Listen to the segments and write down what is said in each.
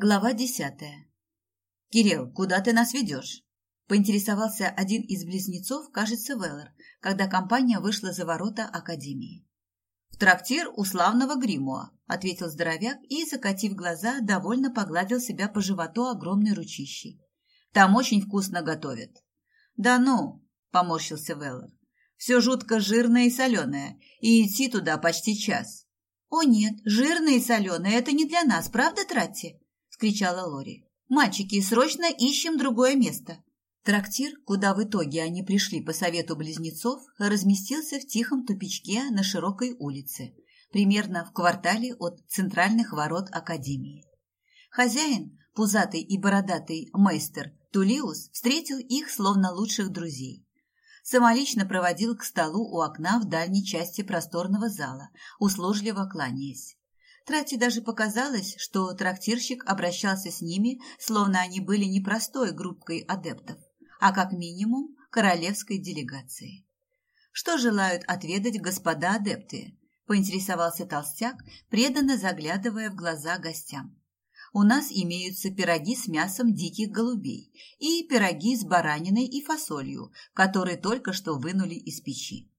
Глава десятая. «Кирилл, куда ты нас ведешь?» Поинтересовался один из близнецов, кажется, Веллер, когда компания вышла за ворота Академии. «В трактир у славного Гримуа», — ответил здоровяк и, закатив глаза, довольно погладил себя по животу огромной ручищей. «Там очень вкусно готовят». «Да ну!» — поморщился Веллер. «Все жутко жирное и соленое, и идти туда почти час». «О нет, жирное и соленое — это не для нас, правда, Тратти?» Кричала Лори. «Мальчики, срочно ищем другое место!» Трактир, куда в итоге они пришли по совету близнецов, разместился в тихом тупичке на широкой улице, примерно в квартале от центральных ворот Академии. Хозяин, пузатый и бородатый мейстер Тулиус, встретил их словно лучших друзей. Самолично проводил к столу у окна в дальней части просторного зала, услужливо кланяясь. Трате даже показалось, что трактирщик обращался с ними, словно они были не простой группкой адептов, а как минимум королевской делегацией. «Что желают отведать господа адепты?» – поинтересовался толстяк, преданно заглядывая в глаза гостям. «У нас имеются пироги с мясом диких голубей и пироги с бараниной и фасолью, которые только что вынули из печи.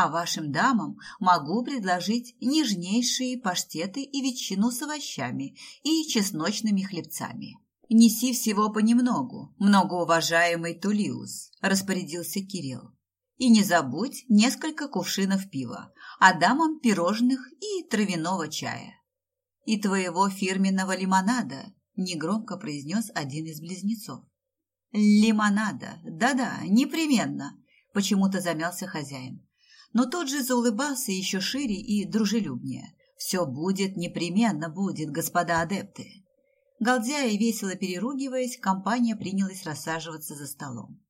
А вашим дамам могу предложить нежнейшие паштеты и ветчину с овощами и чесночными хлебцами. Неси всего понемногу, многоуважаемый Тулиус, распорядился Кирилл. И не забудь несколько кувшинов пива, а дамам пирожных и травяного чая. И твоего фирменного лимонада, негромко произнес один из близнецов. Лимонада, да-да, непременно, почему-то замялся хозяин но тот же заулыбался еще шире и дружелюбнее. «Все будет, непременно будет, господа адепты!» Галдя и весело переругиваясь, компания принялась рассаживаться за столом.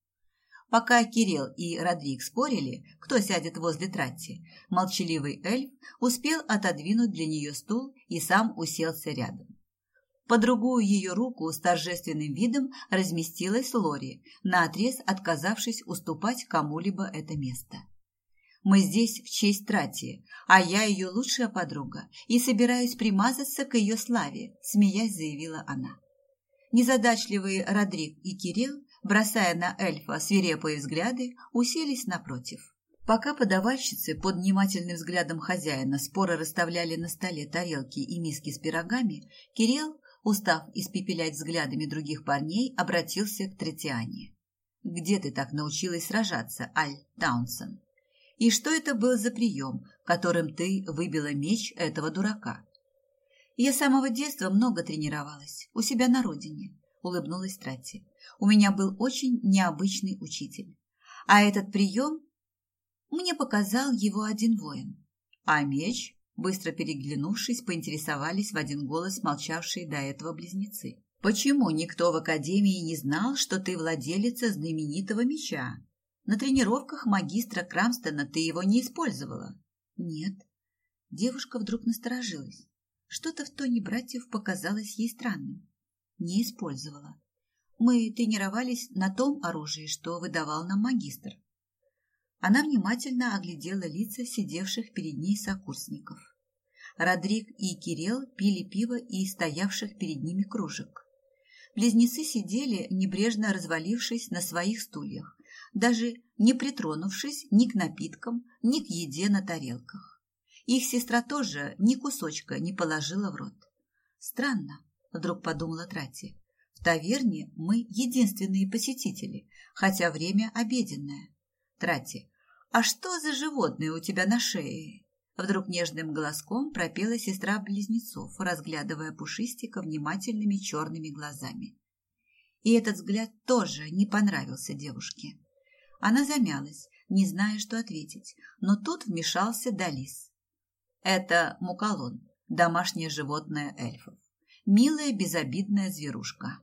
Пока Кирилл и Родрик спорили, кто сядет возле Тратти, молчаливый эльф успел отодвинуть для нее стул и сам уселся рядом. По другую ее руку с торжественным видом разместилась Лори, наотрез отказавшись уступать кому-либо это место. Мы здесь в честь Трати, а я ее лучшая подруга и собираюсь примазаться к ее славе», – смеясь заявила она. Незадачливые Родрик и Кирилл, бросая на эльфа свирепые взгляды, уселись напротив. Пока подавальщицы под внимательным взглядом хозяина споро расставляли на столе тарелки и миски с пирогами, Кирилл, устав испепелять взглядами других парней, обратился к Третиане. «Где ты так научилась сражаться, Аль Таунсон?» И что это был за прием, которым ты выбила меч этого дурака? Я с самого детства много тренировалась, у себя на родине, улыбнулась Трати. У меня был очень необычный учитель. А этот прием мне показал его один воин. А меч, быстро переглянувшись, поинтересовались в один голос молчавшие до этого близнецы. Почему никто в академии не знал, что ты владелица знаменитого меча? На тренировках магистра Крамстона ты его не использовала? Нет. Девушка вдруг насторожилась. Что-то в тоне братьев показалось ей странным. Не использовала. Мы тренировались на том оружии, что выдавал нам магистр. Она внимательно оглядела лица сидевших перед ней сокурсников. Родрик и Кирилл пили пиво и стоявших перед ними кружек. Близнецы сидели, небрежно развалившись на своих стульях, даже не притронувшись ни к напиткам, ни к еде на тарелках. Их сестра тоже ни кусочка не положила в рот. Странно, вдруг подумала Трати. В таверне мы единственные посетители, хотя время обеденное. Трати, а что за животное у тебя на шее? Вдруг нежным голоском пропела сестра близнецов, разглядывая Пушистика внимательными черными глазами. И этот взгляд тоже не понравился девушке. Она замялась, не зная, что ответить, но тут вмешался Далис. Это мукалон, домашнее животное эльфов. Милая, безобидная зверушка.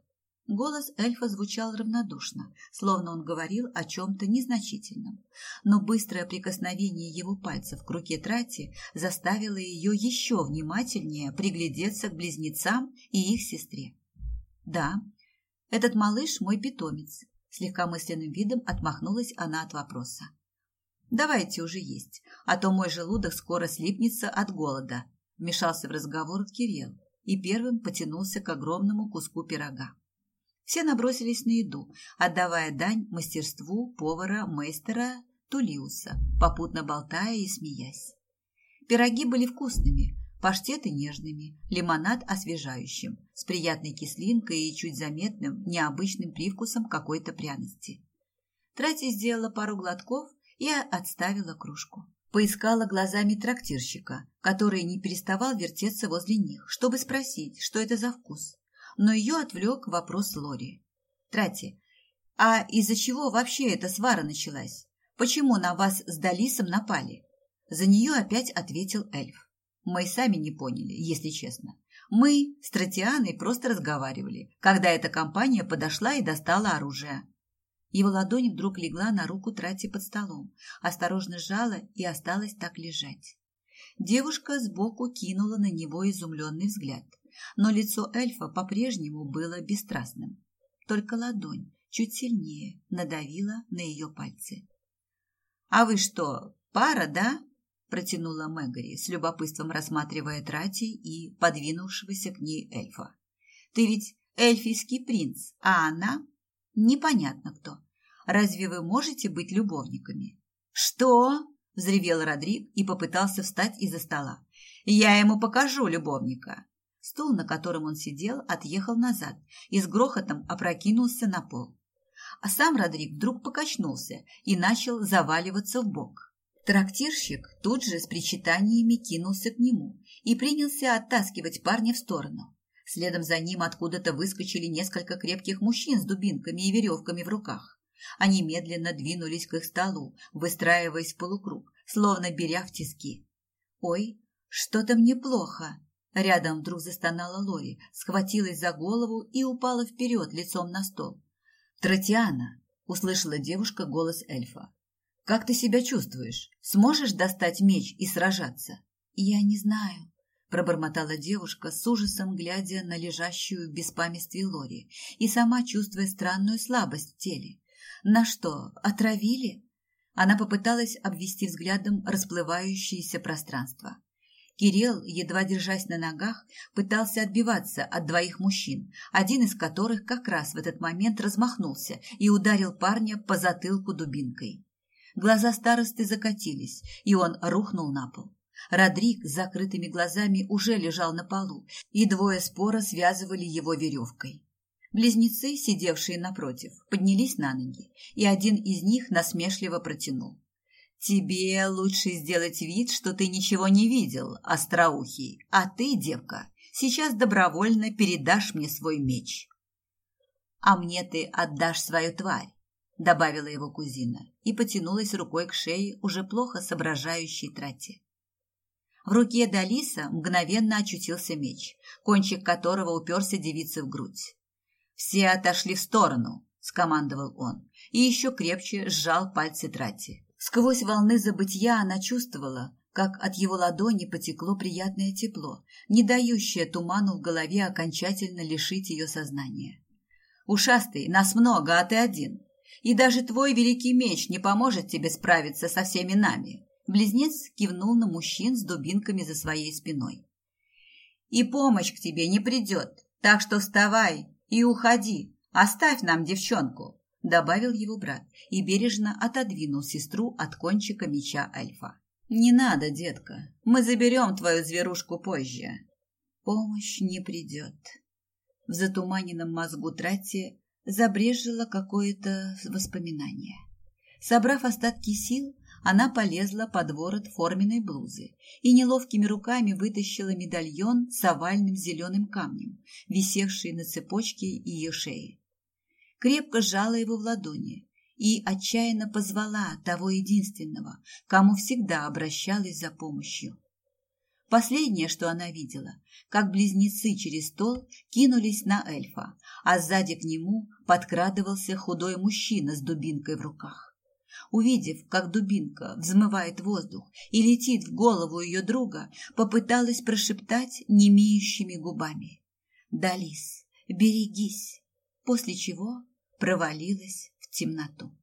Голос эльфа звучал равнодушно, словно он говорил о чем-то незначительном, но быстрое прикосновение его пальцев к руке Трати заставило ее еще внимательнее приглядеться к близнецам и их сестре. «Да, этот малыш мой питомец, с легкомысленным видом отмахнулась она от вопроса. «Давайте уже есть, а то мой желудок скоро слипнется от голода», – вмешался в разговор Кирилл. и первым потянулся к огромному куску пирога. Все набросились на еду, отдавая дань мастерству повара-мейстера Тулиуса, попутно болтая и смеясь. Пироги были вкусными, паштеты нежными, лимонад освежающим, с приятной кислинкой и чуть заметным, необычным привкусом какой-то пряности. Трати сделала пару глотков и отставила кружку. Поискала глазами трактирщика, который не переставал вертеться возле них, чтобы спросить, что это за вкус. Но ее отвлек вопрос Лори. «Трати, а из-за чего вообще эта свара началась? Почему на вас с Далисом напали?» За нее опять ответил эльф. Мы и сами не поняли, если честно. Мы с Тротианой просто разговаривали, когда эта компания подошла и достала оружие. Его ладонь вдруг легла на руку Трати под столом, осторожно сжала и осталась так лежать. Девушка сбоку кинула на него изумленный взгляд, но лицо эльфа по-прежнему было бесстрастным. Только ладонь чуть сильнее надавила на ее пальцы. «А вы что, пара, да?» – протянула Мэгори, с любопытством рассматривая Трати и подвинувшегося к ней эльфа. «Ты ведь эльфийский принц, а она непонятно кто. Разве вы можете быть любовниками? Что? взревел Родрик и попытался встать из-за стола. Я ему покажу любовника. Стул, на котором он сидел, отъехал назад и с грохотом опрокинулся на пол. А сам Родрик вдруг покачнулся и начал заваливаться в бок. Трактирщик тут же с причитаниями кинулся к нему и принялся оттаскивать парня в сторону. Следом за ним откуда-то выскочили несколько крепких мужчин с дубинками и веревками в руках. Они медленно двинулись к их столу, выстраиваясь в полукруг, словно беря в тиски. «Ой, что-то мне плохо!» Рядом вдруг застонала Лори, схватилась за голову и упала вперед лицом на стол. «Тротиана!» – услышала девушка голос эльфа. «Как ты себя чувствуешь? Сможешь достать меч и сражаться?» «Я не знаю», пробормотала девушка с ужасом, глядя на лежащую в беспамятстве Лори и сама чувствуя странную слабость в теле. На что, отравили? Она попыталась обвести взглядом расплывающееся пространство. Кирилл, едва держась на ногах, пытался отбиваться от двоих мужчин, один из которых как раз в этот момент размахнулся и ударил парня по затылку дубинкой. Глаза старосты закатились, и он рухнул на пол. Родрик с закрытыми глазами уже лежал на полу, и двое спора связывали его веревкой. Близнецы, сидевшие напротив, поднялись на ноги, и один из них насмешливо протянул. «Тебе лучше сделать вид, что ты ничего не видел, остроухий, а ты, девка, сейчас добровольно передашь мне свой меч». «А мне ты отдашь свою тварь», — добавила его кузина и потянулась рукой к шее уже плохо соображающей трате. В руке Далиса мгновенно очутился меч, кончик которого уперся девице в грудь. «Все отошли в сторону», — скомандовал он, и еще крепче сжал пальцы Трати. Сквозь волны забытья она чувствовала, как от его ладони потекло приятное тепло, не дающее туману в голове окончательно лишить ее сознания. «Ушастый, нас много, а ты один. И даже твой великий меч не поможет тебе справиться со всеми нами. Близнец кивнул на мужчин с дубинками за своей спиной. «И помощь к тебе не придет, так что вставай и уходи, оставь нам девчонку», добавил его брат и бережно отодвинул сестру от кончика меча Альфа. «Не надо, детка, мы заберем твою зверушку позже». «Помощь не придет». В затуманенном мозгу Трати забрежило какое-то воспоминание. Собрав остатки сил, она полезла под ворот форменной блузы и неловкими руками вытащила медальон с овальным зеленым камнем, висевший на цепочке ее шеи. Крепко сжала его в ладони и отчаянно позвала того единственного, кому всегда обращалась за помощью. Последнее, что она видела, как близнецы через стол кинулись на эльфа, а сзади к нему подкрадывался худой мужчина с дубинкой в руках. Увидев, как дубинка взмывает воздух и летит в голову ее друга, попыталась прошептать немеющими губами. «Далис, берегись!» После чего провалилась в темноту.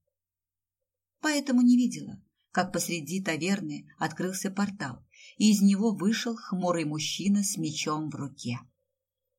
Поэтому не видела, как посреди таверны открылся портал, и из него вышел хмурый мужчина с мечом в руке.